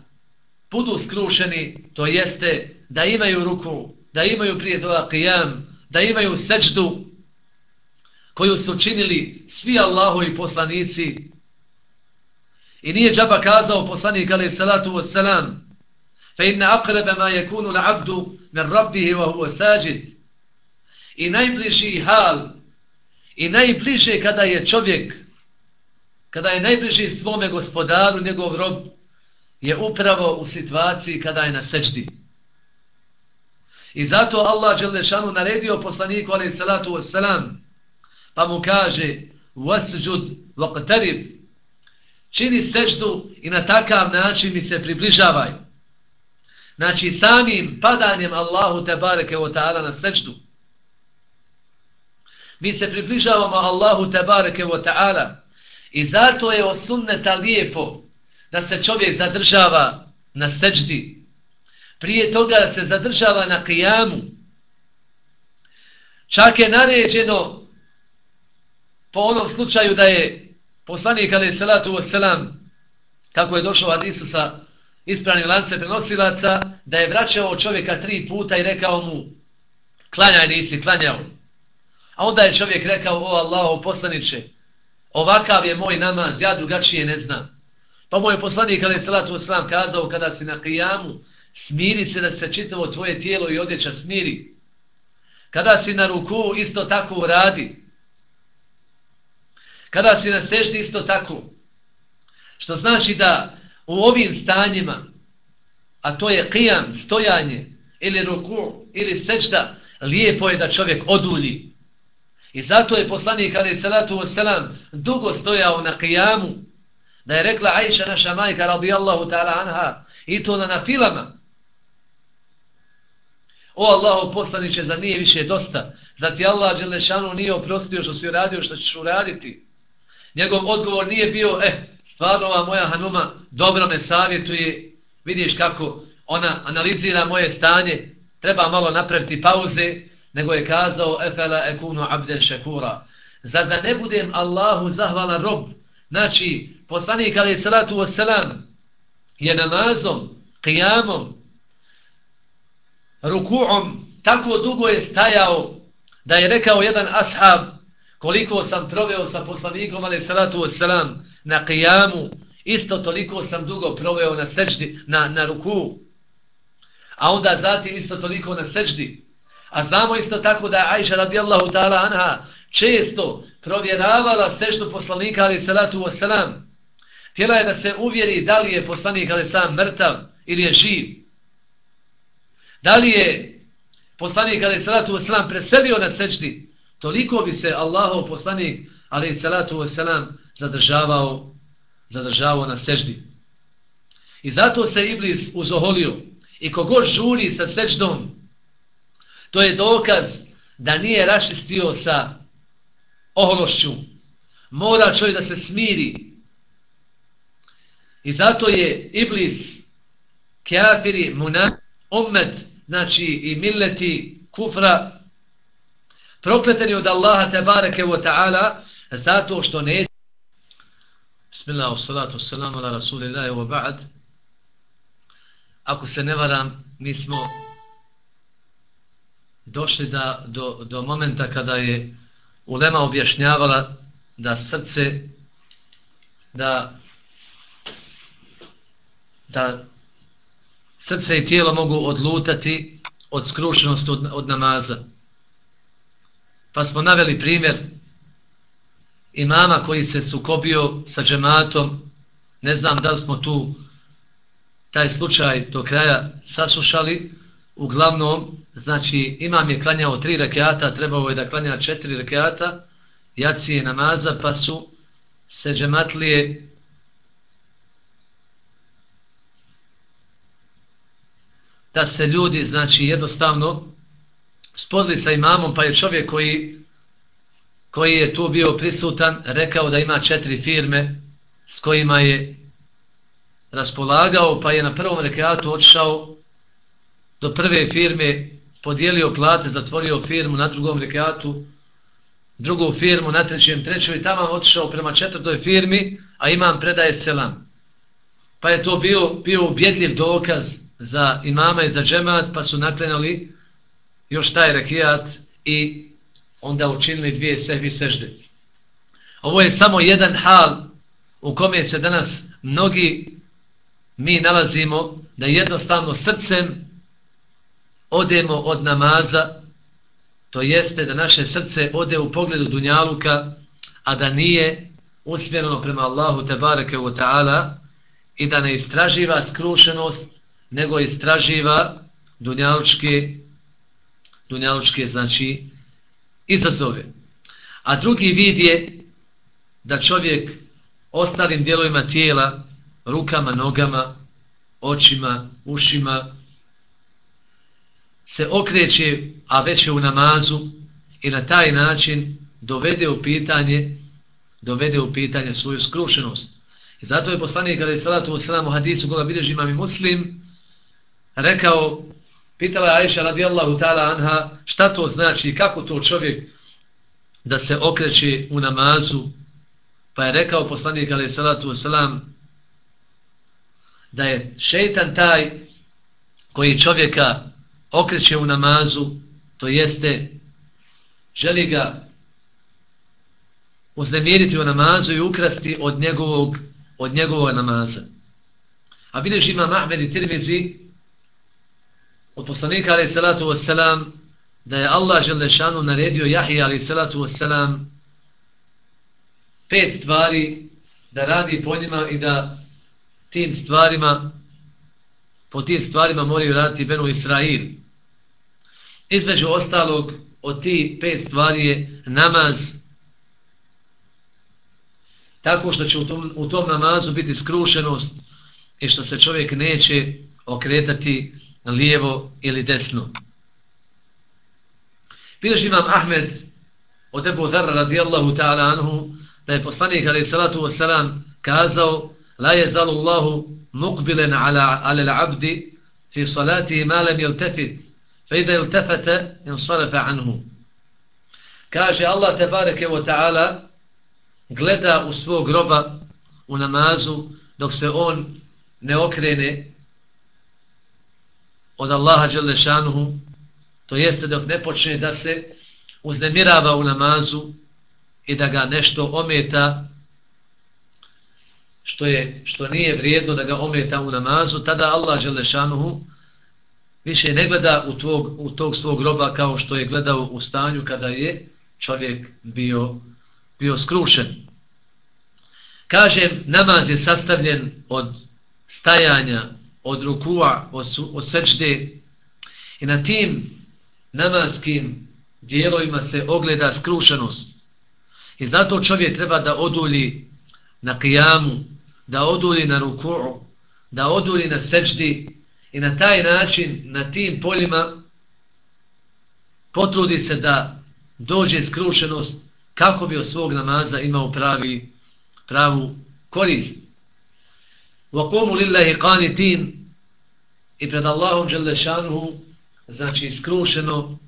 budu skrušeni, to jeste da imaju ruku, da imaju prije toga qiyam, da imaju seđdu koju su činili svi Allahovi poslanici. I nije džaba kazao poslanik alaih salatu wassalam fe inna akrebe ma jekunu la abdu min rabbihi wa huwa sađid. I najbliži hal i najbliže kada je čovjek kada je najbliži svome gospodaru njegov rob je upravo u situaciji kada je na seđdi. I zato Allah Đelešanu naredio poslaniku alaih salatu wassalam pa mu kaže wasđud vaqtarib čini seždu i na takav način mi se približavaj. Znači samim padanjem Allahu te bareke ta'ala na seždu mi se približavamo Allahu te wa ta'ala i zato je od sunneta lijepo da se čovjek zadržava na seđdi. prije toga se zadržava na kijamu. Čak je naređeno po onom slučaju da je poslanik ali salatu wasalam kako je došao od Isusa ispravnim lance prenosilaca da je vraćao čovjeka tri puta i rekao mu klanjaj nisi, klanjao. A onda je čovjek rekao o Allahu poslaniče, ovakav je moj namaz, ja drugačije ne znam. Pa moj poslanik ali salatu oslam, kazao kada si na kijamu smiri se da se čitavo tvoje tijelo i odjeća smiri. Kada si na ruku, isto tako uradi. Kada si na seždi, isto tako. Što znači da u ovim stanjima, a to je kijam, stojanje, ili ruku, ili sečda, lijepo je da čovjek odulji. I zato je poslanik, alaih salatu wasalam, dugo stojao na qiyamu, Da je rekla Aisha naša majka radijallahu ta'ala anha i to na nafilama. O Allahu poslaniće, za nije više dosta. Zati Allah Đelešanu nije oprostio što si uradio što ćeš uraditi. Njegov odgovor nije bio, eh, stvarno ova moja Hanuma dobro me savjetuje, vidiš kako ona analizira moje stanje, treba malo napraviti pauze, nego je kazao, efela ekunu abden šekura. za da ne budem Allahu zahvala rob? Znači, poslanik ali salatu wasalam je namazom, qiyamom, rukuom, tako dugo je stajao da je rekao jedan ashab koliko sam proveo sa poslanikom ali salatu wasalam na qiyamu, isto toliko sam dugo proveo na seđdi, na, na ruku. A onda zatim isto toliko na seđdi. A znamo isto tako da Ajša radijallahu ta'ala anha često provjeravala sve što poslanika ali salatu wasalam. Htjela je da se uvjeri da li je poslanik ali salam mrtav ili je živ. Da li je poslanik ali salatu wasalam preselio na sečdi. Toliko bi se Allahov poslanik ali salatu wasalam zadržavao, zadržavao na sečdi. I zato se Iblis uzoholio. I kogod žuri sa sečdom, to je dokaz da nije rašistio sa ohološću. Mora čovjek da se smiri. I zato je Iblis, kafiri, Muna, Ummet, znači i Milleti, Kufra, prokleteni od Allaha tebareke wa ta'ala, zato što ne... Bismillah, salatu, salamu, ala rasulillahi wa ba'd. Ako se ne varam, mi smo došli da, do, do momenta kada je Ulema objašnjavala da srce da da srce i tijelo mogu odlutati od skrušenosti od, od namaza. Pa smo naveli primjer imama koji se sukobio sa džematom. Ne znam da li smo tu taj slučaj do kraja saslušali. Uglavnom, znači imam je klanjao tri rekiata, trebao je da klanja četiri rekeata, jacije namaza, pa su se džematlije da se ljudi, znači jednostavno spodili sa imamom, pa je čovjek koji koji je tu bio prisutan, rekao da ima četiri firme s kojima je raspolagao, pa je na prvom rekatu odšao do prve firme podijelio plate, zatvorio firmu na drugom rekatu, drugu firmu na trećem, trećoj i tamo otišao prema četvrtoj firmi, a imam predaje selam. Pa je to bio, bio ubjedljiv dokaz za imama i za džemat, pa su naklenali još taj rekijat i onda učinili dvije sehvi sežde. Ovo je samo jedan hal u kome se danas mnogi mi nalazimo da jednostavno srcem odemo od namaza, to jeste da naše srce ode u pogledu Dunjaluka, a da nije usmjereno prema Allahu Tebareke wa ta'ala i da ne istraživa skrušenost, nego istraživa Dunjalučke, Dunjalučke znači izazove. A drugi vid je da čovjek ostalim dijelovima tijela, rukama, nogama, očima, ušima, se okreće, a već je u namazu i na taj način dovede u pitanje dovede u pitanje svoju skrušenost. I zato je poslanik kada je salatu u salamu hadisu koga bilježi imam i muslim rekao, pitala je Aisha radijallahu ta'ala anha šta to znači, kako to čovjek da se okreće u namazu pa je rekao poslanik kada je salatu u salam da je šeitan taj koji čovjeka okreće u namazu, to jeste želi ga uznemiriti u namazu i ukrasti od njegovog, od njegovog namaza. A bilježi ima Mahmed i Tirmizi od poslanika alaih salatu wasalam da je Allah želešanu naredio Jahija alaih salatu wasalam pet stvari da radi po njima i da tim stvarima po tim stvarima moraju raditi Benu Israil. Između ostalog, od ti pet stvari je namaz. tako što će u tom, u tom namazu biti skrušenost i što se čovjek neće okretati lijevo ili desno. Bilež imam Ahmed od Ebu Dharra radijallahu ta'ala anhu da je poslanik alaih salatu wasalam kazao la je zalu Allahu mukbilen ala, ala abdi fi salati ma lem jeltefit fa ida jeltefete in anhu. Kaže Allah tebareke wa ta'ala gleda u svog groba u namazu dok se on ne okrene od Allaha Đelešanuhu, to jeste dok ne počne da se uznemirava u namazu i da ga nešto ometa što je što nije vrijedno da ga ometa u namazu, tada Allah Đelešanuhu više ne gleda u, tvog, u tog svog groba kao što je gledao u stanju kada je čovjek bio, bio skrušen. Kažem, namaz je sastavljen od stajanja, od rukua, od, od sečde i na tim namaskim dijelovima se ogleda skrušenost. I zato čovjek treba da odulji na kijamu, da odulji na rukuu, da odulji na sečdi i na taj način, na tim poljima, potrudi se da dođe skrušenost kako bi od svog namaza imao pravi, pravu korist. وَقُومُ لِلَّهِ قَانِتِينَ i pred Allahom Đelešanuhu znači skrušeno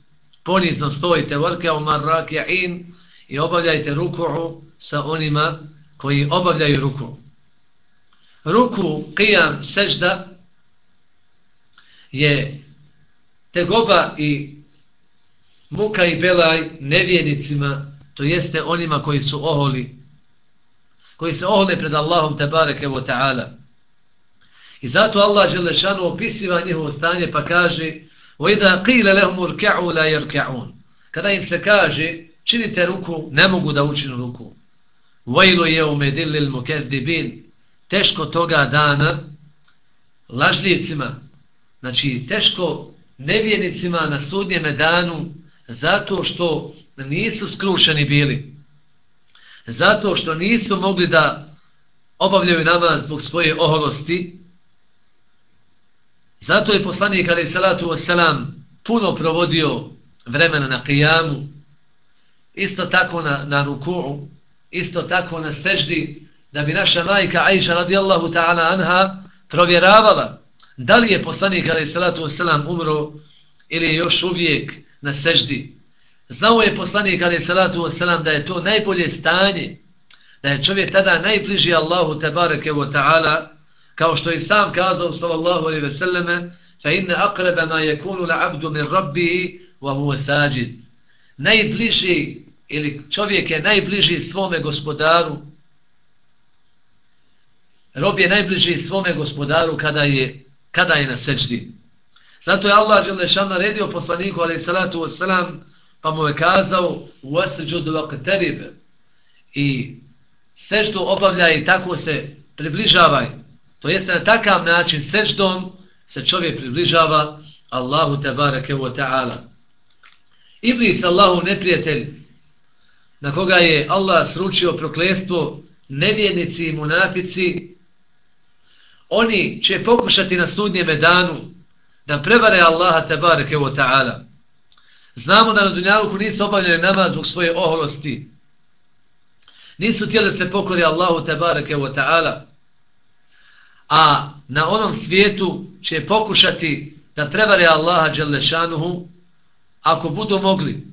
ponizno stojite vrke u marrakijin i obavljajte ruku'u sa onima koji obavljaju ruku. Ruku, qiyam, sežda je tegoba i muka i belaj nevjenicima, to jeste onima koji su oholi, koji se ohole pred Allahom tebareke wa ta'ala. I zato Allah Želešanu opisiva njihovo stanje pa kaže وَإِذَا قِيلَ لَهُمُ رْكَعُوا لَا يَرْكَعُونَ Kada im se kaže činite ruku, ne mogu da učinu ruku. وَيْلُ يَوْمَ دِلِّ الْمُكَرْدِبِينَ Teško toga dana lažljivcima, znači teško nevjernicima na sudnjeme danu zato što nisu skrušeni bili. Zato što nisu mogli da obavljaju namaz zbog svoje oholosti, Zato je poslanik alaih salatu wasalam puno provodio vremena na kijamu, isto tako na, na ruku'u, isto tako na seždi, da bi naša majka Aisha radijallahu ta'ala anha provjeravala da li je poslanik alaih salatu wasalam umro ili je još uvijek na seždi. Znao je poslanik alaih salatu wasalam da je to najbolje stanje, da je čovjek tada najbliži Allahu tabareke wa ta'ala, kao što je sam kazao sallallahu alaihi ve selleme fa inna aqraba ma yakunu al-'abdu min rabbihi wa huwa sajid najbliži ili čovjek je najbliži svome gospodaru rob je najbliži svome gospodaru kada je kada je na seđdi. zato je Allah dželle naredio poslaniku alaih salatu vesselam pa mu je kazao wasjud waqtarib i sećdu obavljaj tako se približavaj To jeste na takav način seždom se čovjek približava Allahu tebareke wa ta'ala. Iblis Allahu neprijatelj na koga je Allah sručio proklestvo nevjernici i munafici oni će pokušati na sudnjeme danu da prevare Allaha tebareke wa ta'ala. Znamo da na dunjaluku nisu obavljali namaz zbog svoje oholosti. Nisu tijeli se pokori Allahu tebareke wa ta'ala a na onom svijetu će pokušati da prevare Allaha Đelešanuhu ako budu mogli.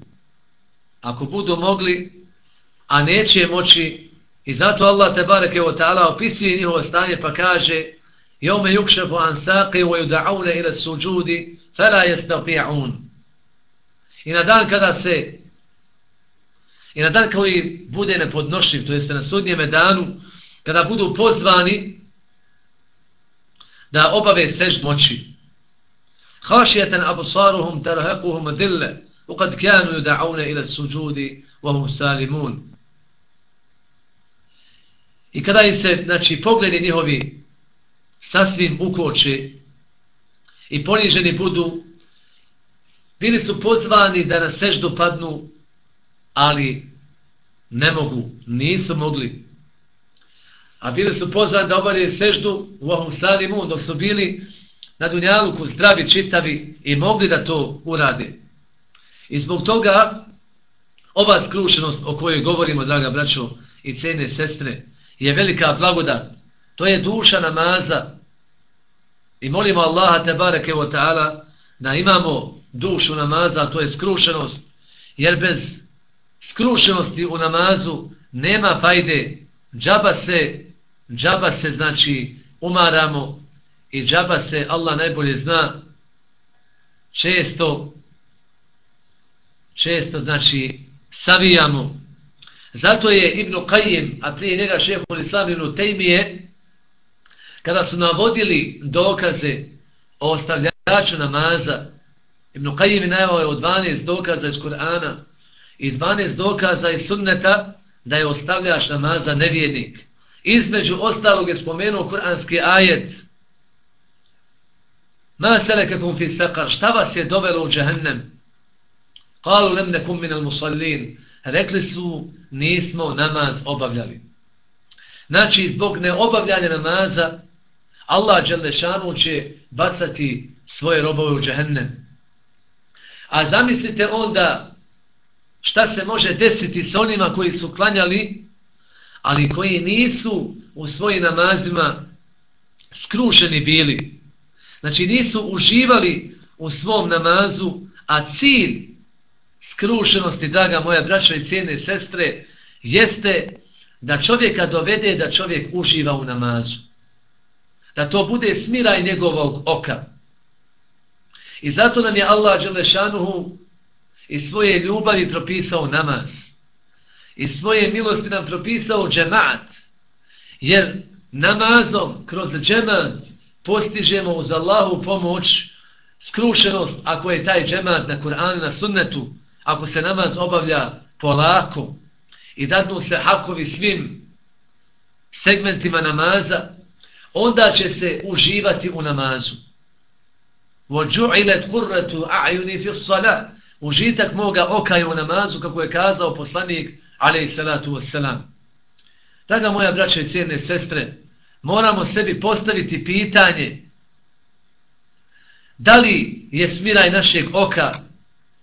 Ako budu mogli, a neće moći, i zato Allah tabareke wa ta'ala opisuje njihovo stanje pa kaže يوم يكشف عن saqi ويدعون إلى السجود فلا يستطيعون jestati'un. I na dan kada se i na dan koji bude nepodnošljiv, to jeste na sudnjem danu, kada budu pozvani da obave sežd moći. Hašijeten abusaruhum tarhaquhum dille, ukad kanu yuda'une ila suđudi, wahum salimun. I kada im se, znači, pogledi njihovi sasvim ukoče i poniženi budu, bili su pozvani da na seždu padnu, ali ne mogu, nisu mogli. a bili su pozvani da obavljaju seždu u ovom salimu, dok su bili na Dunjaluku zdravi, čitavi i mogli da to urade. I zbog toga ova skrušenost o kojoj govorimo, draga braćo i cene sestre, je velika blagodat. To je duša namaza. I molimo Allaha te bareke o ta'ala da imamo dušu namaza, to je skrušenost. Jer bez skrušenosti u namazu nema fajde. Džaba se, džaba se znači umaramo i džaba se, Allah najbolje zna, često, često znači savijamo. Zato je Ibn Qajim, a prije njega šehu Islam Ibn Tejmije, kada su navodili dokaze o ostavljaču namaza, Ibn Qayyim je najavao je 12 dokaza iz Kur'ana i 12 dokaza iz sunneta da je ostavljač namaza nevjernik. Između ostalog je spomenuo kur'anski ajet Ma selekakum fi saqar, šta vas je dovelo u džahennem? Kalu lem nekum minal musallin. Rekli su, nismo namaz obavljali. Znači, zbog neobavljanja namaza, Allah Đelešanu će bacati svoje robove u džehennem. A zamislite onda šta se može desiti s onima koji su klanjali, ali koji nisu u svojim namazima skrušeni bili. Znači nisu uživali u svom namazu, a cilj skrušenosti, draga moja braća i cijene sestre, jeste da čovjeka dovede da čovjek uživa u namazu. Da to bude smiraj njegovog oka. I zato nam je Allah Đelešanuhu i svoje ljubavi propisao namaz. I svoje milosti nam propisao džemaat. Jer namazom kroz džemaat postižemo uz Allahu pomoć skrušenost ako je taj džemaat na Kur'anu na sunnetu, ako se namaz obavlja polako i dadnu se hakovi svim segmentima namaza, onda će se uživati u namazu. وَجُعِلَتْ قُرَّةُ أَعْيُنِ فِي الصَّلَةِ Užitak moga oka je u namazu, kako je kazao poslanik, alaih salatu wassalam. Taga moja braća i cijene sestre, moramo sebi postaviti pitanje da li je smiraj našeg oka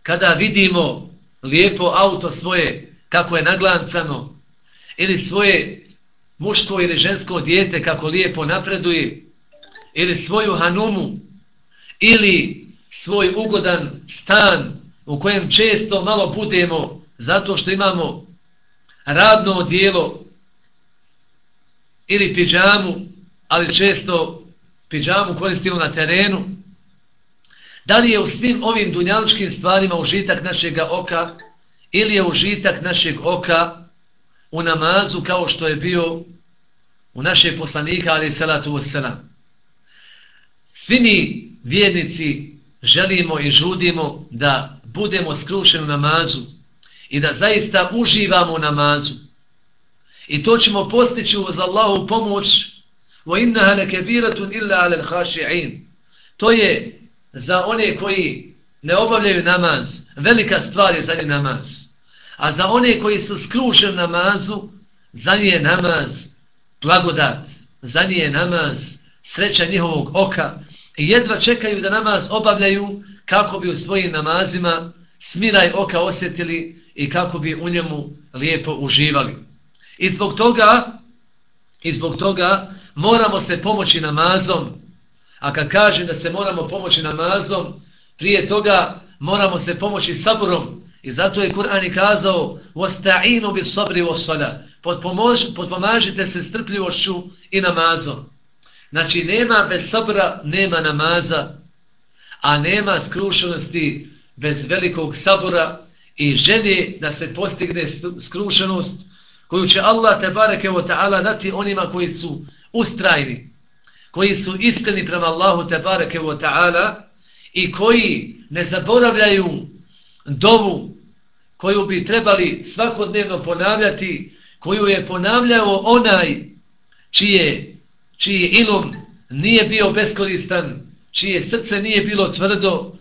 kada vidimo lijepo auto svoje kako je naglancano ili svoje muško ili žensko dijete kako lijepo napreduje ili svoju hanumu ili svoj ugodan stan u kojem često malo budemo zato što imamo radno dijelo ili piđamu, ali često piđamu koristimo na terenu. Da li je u svim ovim dunjaličkim stvarima užitak našeg oka ili je užitak našeg oka u namazu kao što je bio u naše poslanika, ali salatu wasalam. Svi mi vjernici želimo i žudimo da budemo skrušeni u namazu i da zaista uživamo u namazu. I to ćemo postići uz Allahu pomoć wa innaha lakabiratun illa 'ala khashi'in. To je za one koji ne obavljaju namaz, velika stvar je za njih namaz. A za one koji su skrušen namazu, za nje namaz blagodat, za nje namaz sreća njihovog oka i jedva čekaju da namaz obavljaju kako bi u svojim namazima smiraj oka osjetili i kako bi u njemu lijepo uživali. I zbog toga, i zbog toga moramo se pomoći namazom. A kad kažem da se moramo pomoći namazom, prije toga moramo se pomoći saburom. I zato je Kur'an i kazao وَسْتَعِينُ بِصَبْرِ وَصَلَا Potpomažite se strpljivošću i namazom. Znači nema bez sabra, nema namaza, a nema skrušenosti bez velikog sabora i želje da se postigne skrušenost koju će Allah te bareke ve taala dati onima koji su ustrajni, koji su iskreni prema Allahu te bareke ve taala i koji ne zaboravljaju dovu koju bi trebali svakodnevno ponavljati, koju je ponavljao onaj čije, čiji ilum nije bio beskoristan, čije srce nije bilo tvrdo,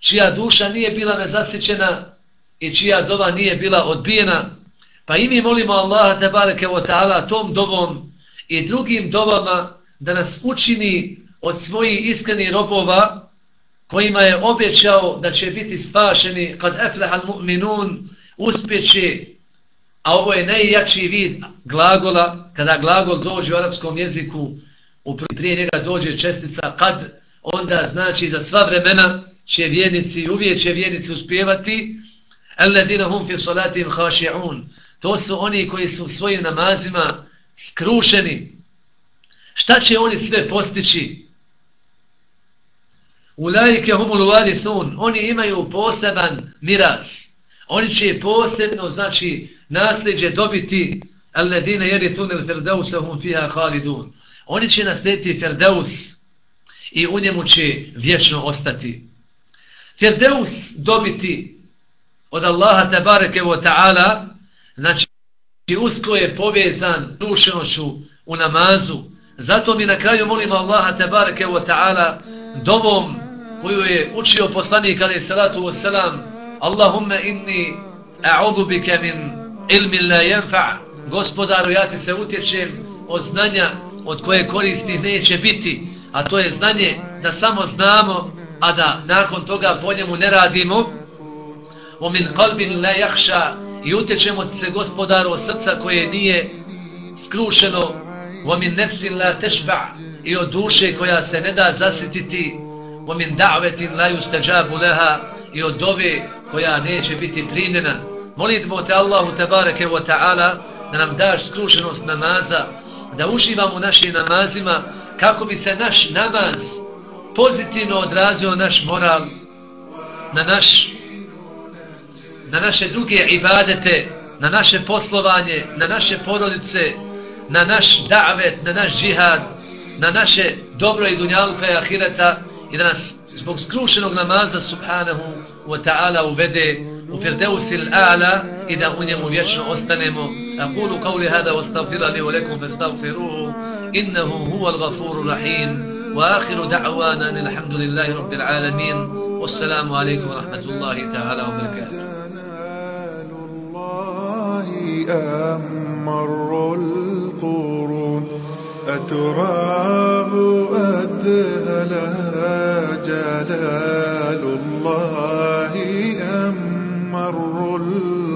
čija duša nije bila nezasjećena i čija dova nije bila odbijena, Pa i mi molimo Allaha tabareke wa ta'ala tom dovom i drugim dovama da nas učini od svojih iskrenih robova kojima je obećao da će biti spašeni kad eflehal mu'minun uspjeće a ovo je najjači vid glagola kada glagol dođe u arapskom jeziku u prije njega dođe čestica kad onda znači za sva vremena će vjernici uvijek će vjernici uspjevati alladina hum fi salatihim khashi'un. To su oni koji su svojim namazima skrušeni. Šta će oni sve postići? Ulajke humul varithun, oni imaju poseban miras. Oni će posebno, znači, nasljeđe dobiti alladine jerithun il firdausa hum fiha khalidun. Oni će naslijediti Firdaus i u njemu će vječno ostati. Firdaus dobiti od Allaha tabareke wa ta'ala, znači usko je povezan dušenošću u namazu. Zato mi na kraju molimo Allaha tabareke wa ta'ala dovom koju je učio poslanik alaih salatu wasalam Allahumma inni a'udu bike min ilmin la yanfa' gospodaru ja ti se utječem od znanja od koje koristi neće biti a to je znanje da samo znamo a da nakon toga po njemu ne radimo. O min qalbin la yakhsha i utječemo se gospodaru od srca koje nije skrušeno. O min nefsin la tešba i od duše koja se ne da zasititi. ومن دعوة لا يستجاب لها i od dove koja neće biti primjena. Molitmo te Allahu tebareke wa ta'ala da nam daš skrušenost namaza, da uživamo u našim namazima kako bi se naš namaz pozitivno odrazio naš moral, na, naš, na naše druge ibadete, na naše poslovanje, na naše porodice, na naš davet, na naš džihad, na naše dobro i dunjaluka i ahireta, i da nas zbog skrušenog namaza subhanahu wa ta'ala uvede u firdevsil ala i da u njemu vječno ostanemo. أقول قولي هذا واستغفر لي ولكم فاستغفروه إنه هو الغفور الرحيم وآخر دعوانا أن الحمد لله رب العالمين والسلام عليكم ورحمة الله تعالى وبركاته أمر القرون أتراه قد جلال الله أم مر الله